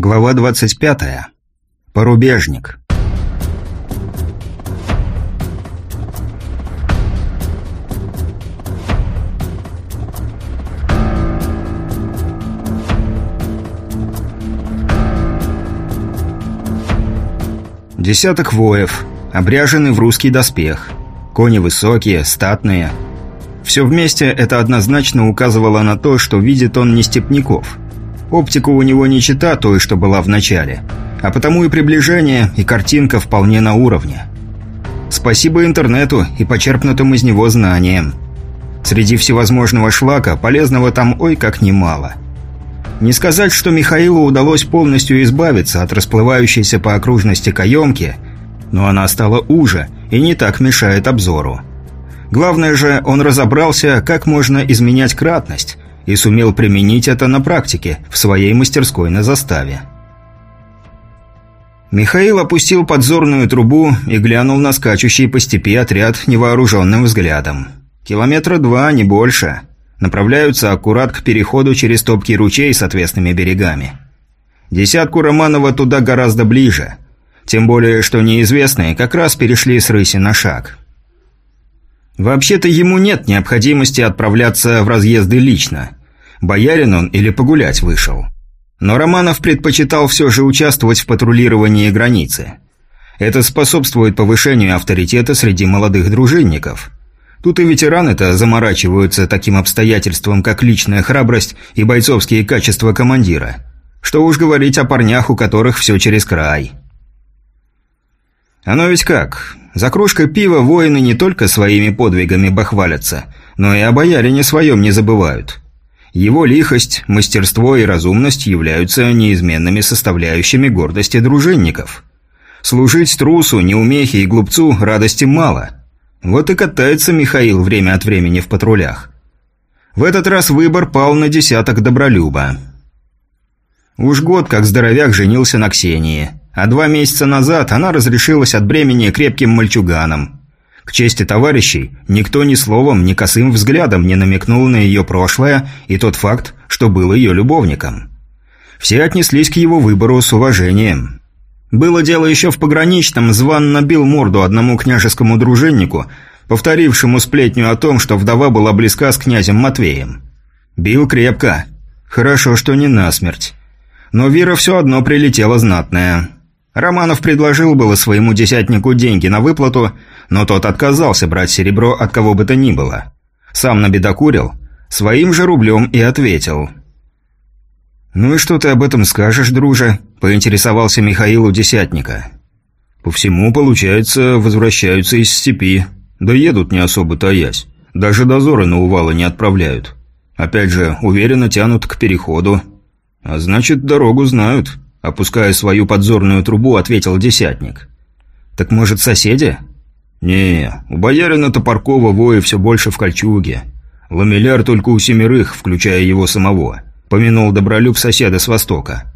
Глава 25. Порубежник. Десяток воев, обряжены в русский доспех. Кони высокие, статные. Все вместе это однозначно указывало на то, что видит он не степняков – Оптика у него не чита той, что была в начале. А потому и приближение, и картинка вполне на уровне. Спасибо интернету и почерпнутым из него знаниям. Среди всевозможного шлака полезного там ой как немало. Не сказать, что Михаилу удалось полностью избавиться от расплывающейся по окружности каемки, но она стала уже и не так мешает обзору. Главное же, он разобрался, как можно изменять кратность, и сумел применить это на практике, в своей мастерской на заставе. Михаил опустил подзорную трубу и глянул на скачущий по степи отряд невооруженным взглядом. Километра два, не больше. Направляются аккурат к переходу через топкий ручей с отвесными берегами. Десятку Романова туда гораздо ближе. Тем более, что неизвестные как раз перешли с рыси на шаг. Вообще-то ему нет необходимости отправляться в разъезды лично боярин он или погулять вышел. Но Романов предпочитал все же участвовать в патрулировании границы. Это способствует повышению авторитета среди молодых дружинников. Тут и ветераны-то заморачиваются таким обстоятельством, как личная храбрость и бойцовские качества командира. Что уж говорить о парнях, у которых все через край. Оно ведь как? За кружкой пива воины не только своими подвигами бахвалятся, но и о боярине своем не забывают. Его лихость, мастерство и разумность являются неизменными составляющими гордости дружинников. Служить трусу, неумехе и глупцу радости мало. Вот и катается Михаил время от времени в патрулях. В этот раз выбор пал на десяток добролюба. Уж год как здоровяк женился на Ксении, а два месяца назад она разрешилась от бремени крепким мальчуганом – к чести товарищей, никто ни словом, ни косым взглядом не намекнул на ее прошлое и тот факт, что был ее любовником. Все отнеслись к его выбору с уважением. Было дело еще в пограничном, Зван набил морду одному княжескому дружиннику, повторившему сплетню о том, что вдова была близка с князем Матвеем. Бил крепко. Хорошо, что не насмерть. Но Вера все одно прилетела знатная. Романов предложил было своему десятнику деньги на выплату, но тот отказался брать серебро от кого бы то ни было. Сам набедокурил, своим же рублем и ответил. «Ну и что ты об этом скажешь, друже?» – поинтересовался Михаил у десятника. «По всему, получается, возвращаются из степи. Да едут не особо таясь. Даже дозоры на увалы не отправляют. Опять же, уверенно тянут к переходу. А значит, дорогу знают». Опуская свою подзорную трубу, ответил десятник. «Так, может, соседи?» «Не, у боярина Топоркова вои все больше в кольчуге. Ламеляр только у семерых, включая его самого», — помянул Добролюб соседа с востока.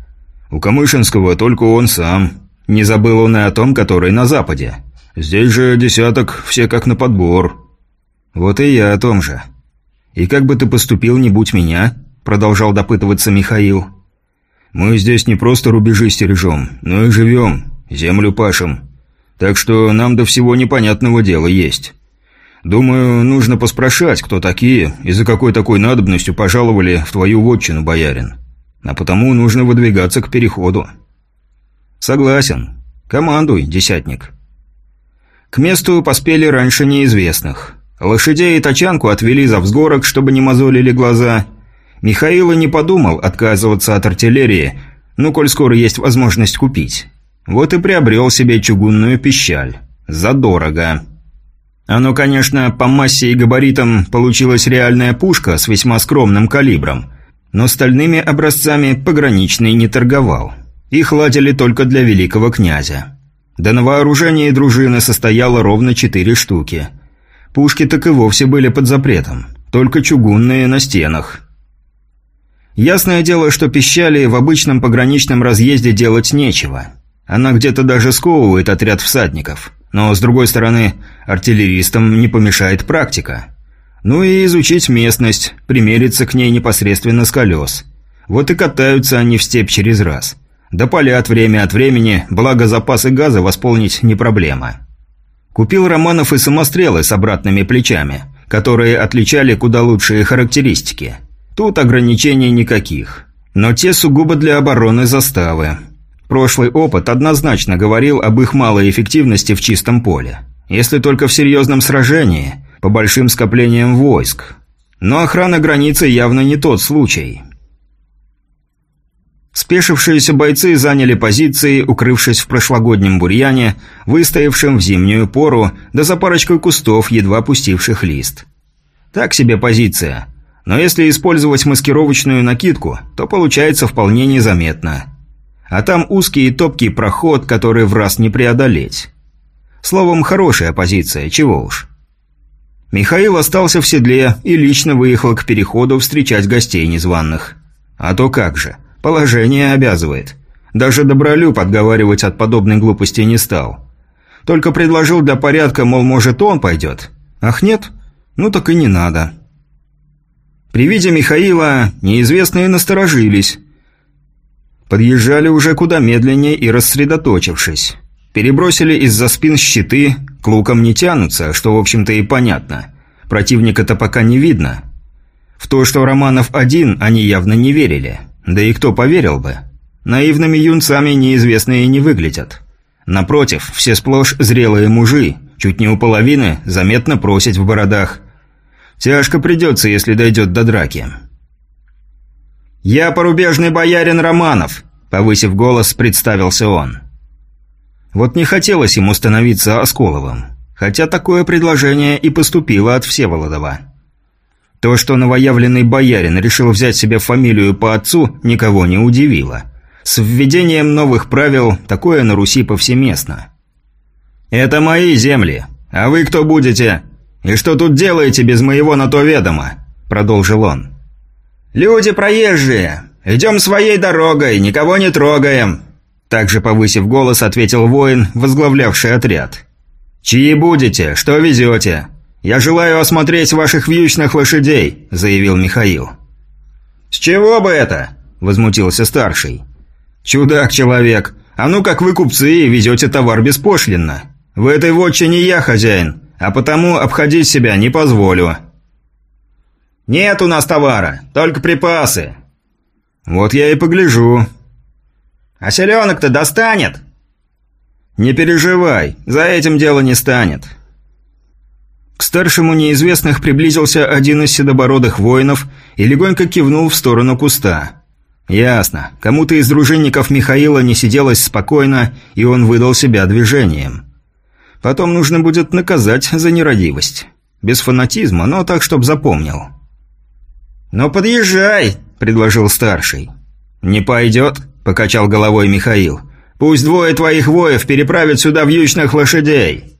«У Камышинского только он сам. Не забыл он и о том, который на западе. Здесь же десяток, все как на подбор». «Вот и я о том же». «И как бы ты поступил, не будь меня?» — продолжал допытываться Михаил. «Мы здесь не просто рубежи стережем, но и живем, землю пашем. Так что нам до всего непонятного дела есть. Думаю, нужно поспрашать, кто такие и за какой такой надобностью пожаловали в твою вотчину, боярин. А потому нужно выдвигаться к переходу. Согласен. Командуй, десятник. К месту поспели раньше неизвестных. Лошадей и тачанку отвели за взгорок, чтобы не мозолили глаза. Михаил не подумал отказываться от артиллерии, ну, коль скоро есть возможность купить. Вот и приобрел себе чугунную пищаль. Задорого. Оно, конечно, по массе и габаритам получилась реальная пушка с весьма скромным калибром, но стальными образцами пограничный не торговал. Их ладили только для великого князя. Да на вооружении дружины состояло ровно четыре штуки. Пушки так и вовсе были под запретом, только чугунные на стенах. Ясное дело, что пищали в обычном пограничном разъезде делать нечего – она где-то даже сковывает отряд всадников. Но, с другой стороны, артиллеристам не помешает практика. Ну и изучить местность, примериться к ней непосредственно с колес. Вот и катаются они в степь через раз. Допалят время от времени, благо запасы газа восполнить не проблема. Купил Романов и самострелы с обратными плечами, которые отличали куда лучшие характеристики. Тут ограничений никаких. Но те сугубо для обороны заставы. Прошлый опыт однозначно говорил об их малой эффективности в чистом поле. Если только в серьезном сражении, по большим скоплениям войск. Но охрана границы явно не тот случай. Спешившиеся бойцы заняли позиции, укрывшись в прошлогоднем бурьяне, выстоявшем в зимнюю пору, да за парочкой кустов, едва пустивших лист. Так себе позиция. Но если использовать маскировочную накидку, то получается вполне незаметно. А там узкий и топкий проход, который в раз не преодолеть. Словом, хорошая позиция, чего уж. Михаил остался в седле и лично выехал к переходу встречать гостей незваных. А то как же, положение обязывает. Даже Добролюб отговаривать от подобной глупости не стал. Только предложил для порядка, мол, может, он пойдет. Ах нет? Ну так и не надо. При виде Михаила неизвестные насторожились. Подъезжали уже куда медленнее и рассредоточившись. Перебросили из-за спин щиты, к лукам не тянутся, что, в общем-то, и понятно. Противника-то пока не видно. В то, что Романов один, они явно не верили. Да и кто поверил бы? Наивными юнцами неизвестные не выглядят. Напротив, все сплошь зрелые мужи, чуть не у половины, заметно просить в бородах. Тяжко придется, если дойдет до драки. «Я порубежный боярин Романов», — повысив голос, представился он. Вот не хотелось ему становиться Осколовым, хотя такое предложение и поступило от Всеволодова. То, что новоявленный боярин решил взять себе фамилию по отцу, никого не удивило. С введением новых правил такое на Руси повсеместно. «Это мои земли. А вы кто будете? И что тут делаете без моего на то ведома?» Продолжил он. «Люди проезжие. Идем своей дорогой, никого не трогаем. Также повысив голос, ответил воин, возглавлявший отряд. «Чьи будете? Что везете? Я желаю осмотреть ваших вьючных лошадей», – заявил Михаил. «С чего бы это?» – возмутился старший. «Чудак-человек, а ну как вы купцы и везете товар беспошлинно. В этой вотчине я хозяин, а потому обходить себя не позволю». «Нет у нас товара, только припасы». «Вот я и погляжу», а селенок-то достанет?» «Не переживай, за этим дело не станет». К старшему неизвестных приблизился один из седобородых воинов и легонько кивнул в сторону куста. «Ясно. Кому-то из дружинников Михаила не сиделось спокойно, и он выдал себя движением. Потом нужно будет наказать за нерадивость. Без фанатизма, но так, чтоб запомнил». «Ну, подъезжай», — предложил старший. «Не пойдет?» – покачал головой Михаил. «Пусть двое твоих воев переправят сюда вьючных лошадей».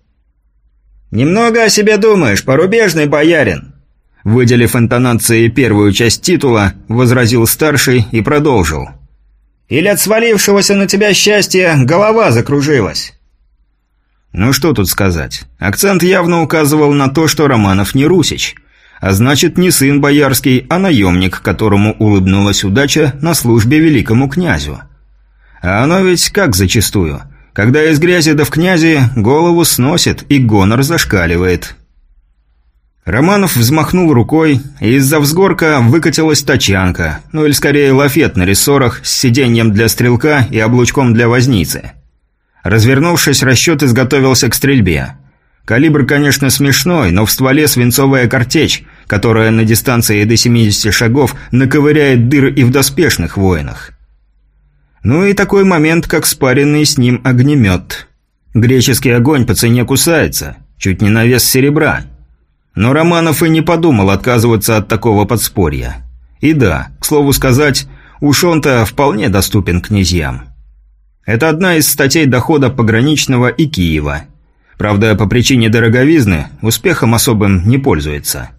«Немного о себе думаешь, порубежный боярин!» Выделив интонацией первую часть титула, возразил старший и продолжил. «Или от свалившегося на тебя счастья голова закружилась?» Ну что тут сказать. Акцент явно указывал на то, что Романов не русич. А значит, не сын боярский, а наемник, которому улыбнулась удача на службе великому князю. А оно ведь как зачастую. Когда из грязи да в князи, голову сносит и гонор зашкаливает. Романов взмахнул рукой, и из-за взгорка выкатилась тачанка, ну или скорее лафет на рессорах с сиденьем для стрелка и облучком для возницы. Развернувшись, расчет изготовился к стрельбе. Калибр, конечно, смешной, но в стволе свинцовая картечь, которая на дистанции до 70 шагов наковыряет дыры и в доспешных воинах. Ну и такой момент, как спаренный с ним огнемет. Греческий огонь по цене кусается, чуть не на вес серебра. Но Романов и не подумал отказываться от такого подспорья. И да, к слову сказать, уж он-то вполне доступен князьям. Это одна из статей дохода пограничного и Киева – Правда, по причине дороговизны успехом особым не пользуется.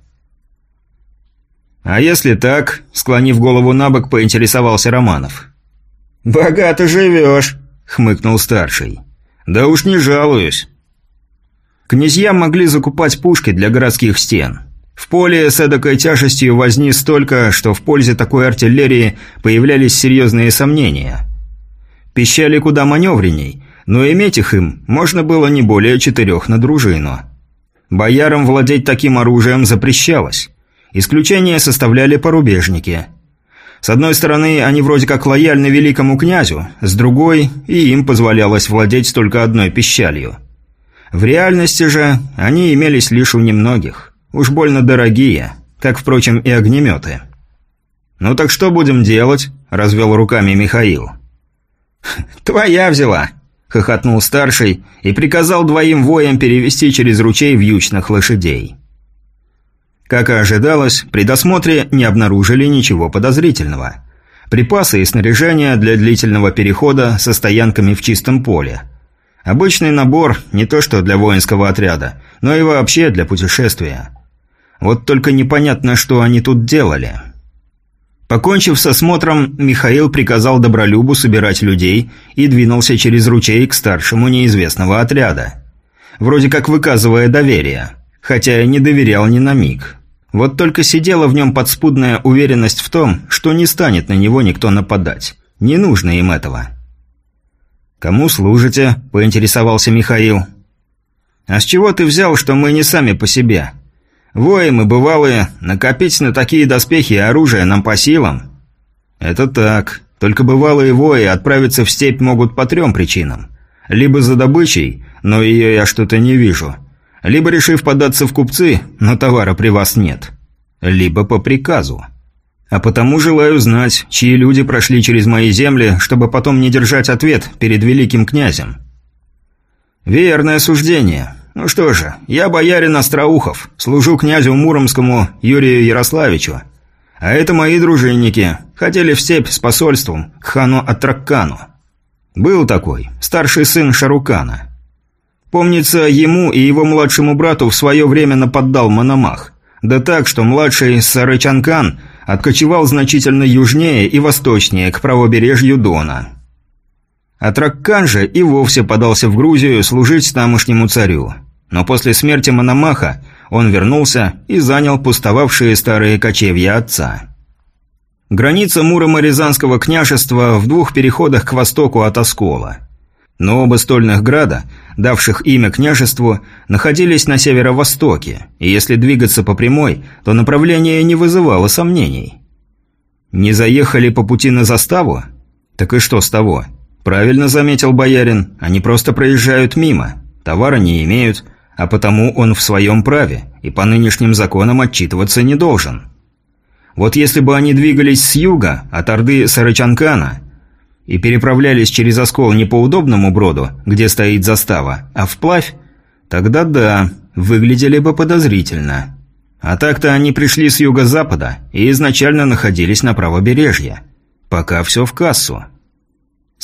«А если так?» – склонив голову на бок, поинтересовался Романов. «Богато живешь», – хмыкнул старший. «Да уж не жалуюсь». Князья могли закупать пушки для городских стен. В поле с эдакой тяжестью возни столько, что в пользе такой артиллерии появлялись серьезные сомнения – Пищали куда маневренней, но иметь их им можно было не более четырех на дружину. Боярам владеть таким оружием запрещалось. Исключение составляли порубежники. С одной стороны, они вроде как лояльны великому князю, с другой, и им позволялось владеть только одной пищалью. В реальности же они имелись лишь у немногих. Уж больно дорогие, как, впрочем, и огнеметы. «Ну так что будем делать?» – развел руками Михаил. «Твоя взяла!» – хохотнул старший и приказал двоим воям перевести через ручей вьючных лошадей. Как и ожидалось, при досмотре не обнаружили ничего подозрительного. Припасы и снаряжение для длительного перехода со стоянками в чистом поле. Обычный набор не то что для воинского отряда, но и вообще для путешествия. Вот только непонятно, что они тут делали. Покончив с осмотром, Михаил приказал Добролюбу собирать людей и двинулся через ручей к старшему неизвестного отряда. Вроде как выказывая доверие, хотя и не доверял ни на миг. Вот только сидела в нем подспудная уверенность в том, что не станет на него никто нападать. Не нужно им этого. «Кому служите?» – поинтересовался Михаил. «А с чего ты взял, что мы не сами по себе?» Вои мы бывалые, накопить на такие доспехи и оружие нам по силам. Это так. Только бывалые вои отправиться в степь могут по трем причинам. Либо за добычей, но ее я что-то не вижу. Либо решив податься в купцы, но товара при вас нет. Либо по приказу. А потому желаю знать, чьи люди прошли через мои земли, чтобы потом не держать ответ перед великим князем. Верное суждение. «Ну что же, я боярин Остроухов, служу князю Муромскому Юрию Ярославичу. А это мои дружинники, хотели в степь с посольством к хану Атраккану. Был такой, старший сын Шарукана. Помнится, ему и его младшему брату в свое время нападал Мономах. Да так, что младший Сарычанкан откочевал значительно южнее и восточнее, к правобережью Дона». А Траккан же и вовсе подался в Грузию служить тамошнему царю. Но после смерти Мономаха он вернулся и занял пустовавшие старые кочевья отца. Граница Муромо-Рязанского княжества в двух переходах к востоку от Оскола. Но оба стольных града, давших имя княжеству, находились на северо-востоке, и если двигаться по прямой, то направление не вызывало сомнений. Не заехали по пути на заставу? Так и что с того? «Правильно заметил боярин, они просто проезжают мимо, товара не имеют, а потому он в своем праве и по нынешним законам отчитываться не должен. Вот если бы они двигались с юга, от Орды Сарычанкана, и переправлялись через Оскол не по удобному броду, где стоит застава, а вплавь, тогда да, выглядели бы подозрительно. А так-то они пришли с юго-запада и изначально находились на правобережье. Пока все в кассу.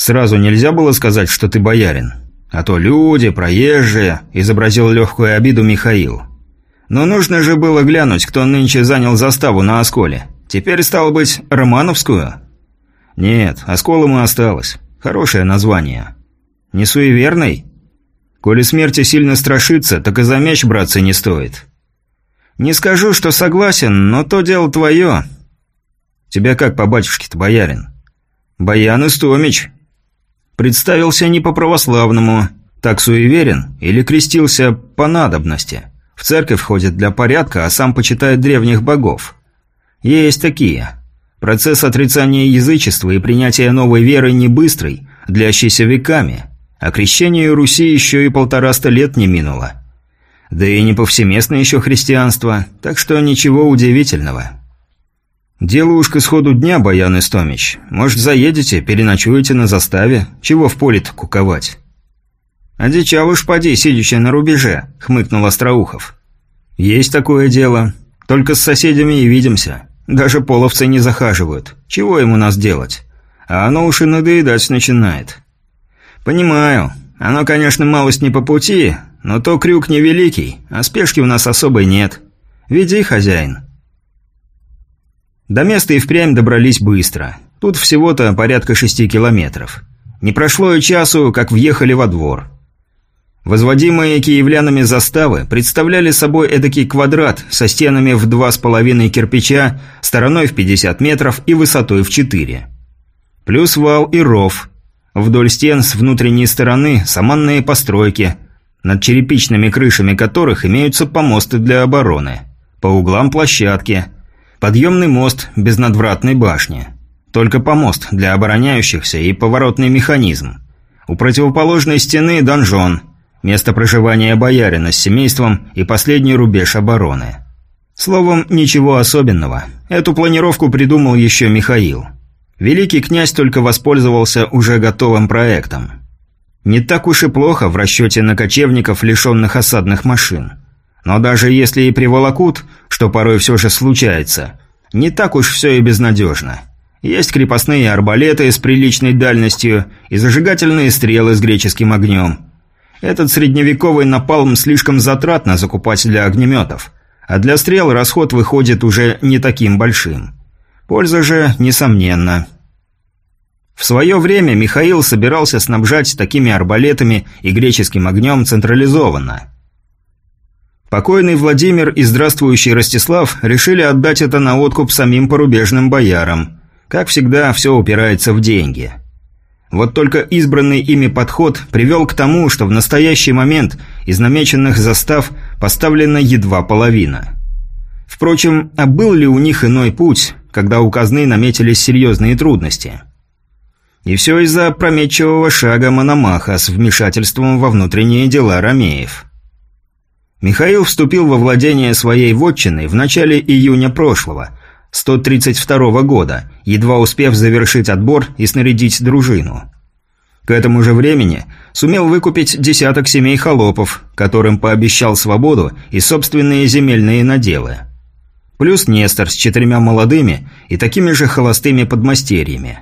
Сразу нельзя было сказать, что ты боярин. А то люди, проезжие, изобразил легкую обиду Михаил. Но нужно же было глянуть, кто нынче занял заставу на Осколе. Теперь, стало быть, Романовскую? Нет, Оскол ему осталось. Хорошее название. Не суеверный? Коли смерти сильно страшится, так и за мяч браться не стоит. Не скажу, что согласен, но то дело твое. Тебя как по батюшке-то, боярин? Баян Истомич, Представился не по-православному, так суеверен, или крестился по надобности. В церковь ходит для порядка, а сам почитает древних богов. Есть такие. Процесс отрицания язычества и принятия новой веры не быстрый, длящийся веками, а крещению Руси еще и полтораста лет не минуло. Да и не повсеместно еще христианство, так что ничего удивительного. «Дело уж к дня, Баян Истомич. Может, заедете, переночуете на заставе? Чего в поле-то куковать?» «Одичал уж поди, сидящий на рубеже», — хмыкнул Остроухов. «Есть такое дело. Только с соседями и видимся. Даже половцы не захаживают. Чего ему нас делать? А оно уж и надоедать начинает». «Понимаю. Оно, конечно, малость не по пути, но то крюк невеликий, а спешки у нас особой нет. Веди, хозяин». До места и впрямь добрались быстро. Тут всего-то порядка шести километров. Не прошло и часу, как въехали во двор. Возводимые киевлянами заставы представляли собой эдакий квадрат со стенами в два с половиной кирпича, стороной в 50 метров и высотой в 4. Плюс вал и ров. Вдоль стен с внутренней стороны саманные постройки, над черепичными крышами которых имеются помосты для обороны. По углам площадки. Подъемный мост без надвратной башни. Только помост для обороняющихся и поворотный механизм. У противоположной стены донжон, место проживания боярина с семейством и последний рубеж обороны. Словом, ничего особенного. Эту планировку придумал еще Михаил. Великий князь только воспользовался уже готовым проектом. Не так уж и плохо в расчете на кочевников, лишенных осадных машин. Но даже если и приволокут, что порой все же случается, не так уж все и безнадежно. Есть крепостные арбалеты с приличной дальностью и зажигательные стрелы с греческим огнем. Этот средневековый напалм слишком затратно закупать для огнеметов, а для стрел расход выходит уже не таким большим. Польза же, несомненно. В свое время Михаил собирался снабжать такими арбалетами и греческим огнем централизованно. Покойный Владимир и здравствующий Ростислав решили отдать это на откуп самим порубежным боярам – как всегда, все упирается в деньги. Вот только избранный ими подход привел к тому, что в настоящий момент из намеченных застав поставлена едва половина. Впрочем, а был ли у них иной путь, когда у казны наметились серьезные трудности? И все из-за опрометчивого шага Мономаха с вмешательством во внутренние дела Ромеев. Михаил вступил во владение своей вотчиной в начале июня прошлого – 132 года, едва успев завершить отбор и снарядить дружину. К этому же времени сумел выкупить десяток семей холопов, которым пообещал свободу и собственные земельные наделы. Плюс Нестор с четырьмя молодыми и такими же холостыми подмастерьями.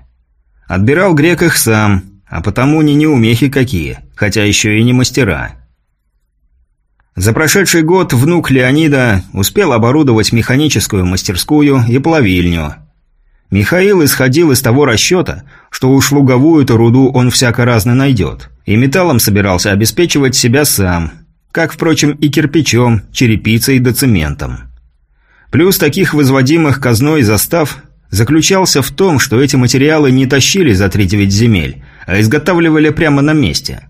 Отбирал грек их сам, а потому не неумехи какие, хотя еще и не мастера. За прошедший год внук Леонида успел оборудовать механическую мастерскую и плавильню. Михаил исходил из того расчета, что уж луговую-то руду он всяко разно найдет, и металлом собирался обеспечивать себя сам, как, впрочем, и кирпичом, черепицей да цементом. Плюс таких возводимых казной застав заключался в том, что эти материалы не тащили за 3-9 земель, а изготавливали прямо на месте.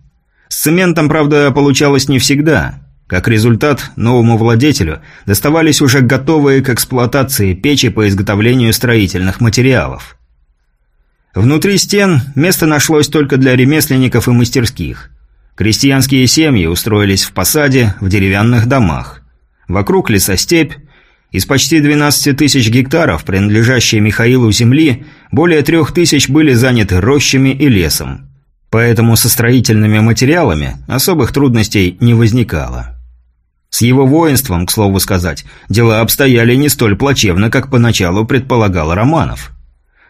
С цементом, правда, получалось не всегда – как результат, новому владетелю доставались уже готовые к эксплуатации печи по изготовлению строительных материалов. Внутри стен место нашлось только для ремесленников и мастерских. Крестьянские семьи устроились в посаде в деревянных домах. Вокруг лесостепь. Из почти 12 тысяч гектаров, принадлежащей Михаилу земли, более трех тысяч были заняты рощами и лесом. Поэтому со строительными материалами особых трудностей не возникало. С его воинством, к слову сказать, дела обстояли не столь плачевно, как поначалу предполагал Романов.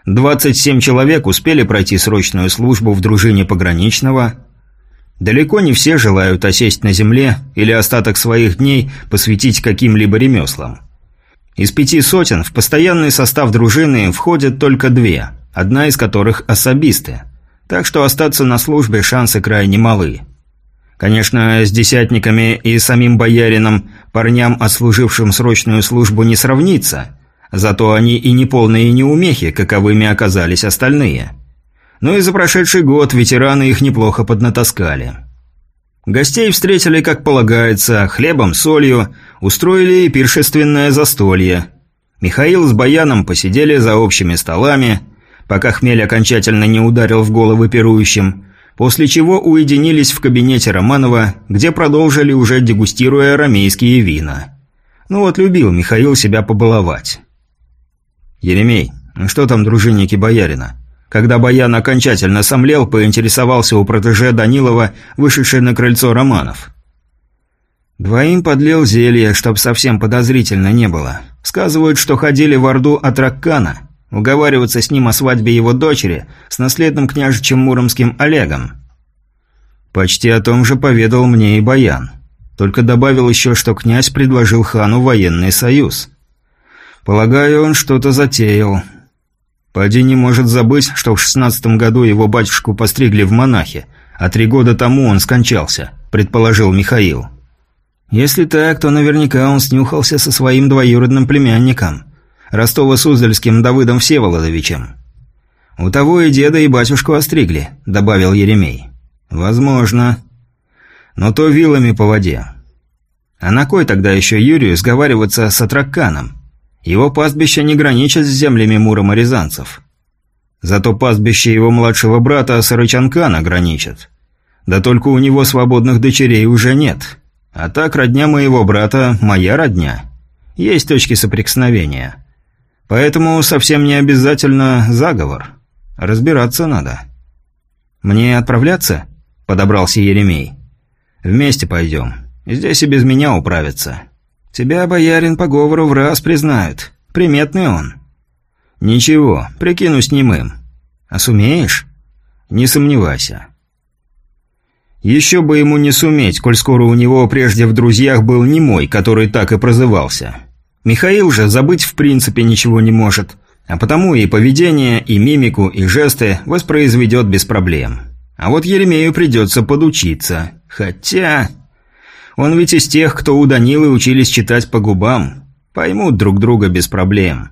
27 человек успели пройти срочную службу в дружине пограничного. Далеко не все желают осесть на земле или остаток своих дней посвятить каким-либо ремеслам. Из пяти сотен в постоянный состав дружины входят только две, одна из которых особисты. Так что остаться на службе шансы крайне малы. Конечно, с десятниками и самим боярином, парням, отслужившим срочную службу, не сравнится. Зато они и не полные неумехи, каковыми оказались остальные. Но и за прошедший год ветераны их неплохо поднатаскали. Гостей встретили, как полагается, хлебом, солью, устроили пиршественное застолье. Михаил с Баяном посидели за общими столами, пока хмель окончательно не ударил в головы пирующим – после чего уединились в кабинете Романова, где продолжили уже дегустируя ромейские вина. Ну вот любил Михаил себя побаловать. «Еремей, ну что там дружинники боярина?» Когда Баян окончательно сомлел, поинтересовался у протеже Данилова, вышедший на крыльцо Романов. Двоим подлил зелье, чтоб совсем подозрительно не было. Сказывают, что ходили в Орду от Раккана. Уговариваться с ним о свадьбе его дочери с наследным княжичем Муромским Олегом. Почти о том же поведал мне и Баян. Только добавил еще, что князь предложил хану военный союз. Полагаю, он что-то затеял. Пади не может забыть, что в шестнадцатом году его батюшку постригли в монахи, а три года тому он скончался, предположил Михаил. Если так, то наверняка он снюхался со своим двоюродным племянником. Ростово-Суздальским Давыдом Всеволодовичем. «У того и деда, и батюшку остригли», — добавил Еремей. «Возможно. Но то вилами по воде. А на кой тогда еще Юрию сговариваться с Атраканом? Его пастбище не граничит с землями муроморезанцев. Зато пастбище его младшего брата Сарычанкана граничит. Да только у него свободных дочерей уже нет. А так родня моего брата – моя родня. Есть точки соприкосновения. Поэтому совсем не обязательно заговор. Разбираться надо. «Мне отправляться?» – подобрался Еремей. «Вместе пойдем. Здесь и без меня управятся. Тебя, боярин, по говору в раз признают. Приметный он». «Ничего, прикинусь немым. А сумеешь?» «Не сомневайся». Еще бы ему не суметь, коль скоро у него прежде в друзьях был немой, который так и прозывался. Михаил же забыть в принципе ничего не может, а потому и поведение, и мимику, и жесты воспроизведет без проблем. А вот Еремею придется подучиться. Хотя... Он ведь из тех, кто у Данилы учились читать по губам. Поймут друг друга без проблем.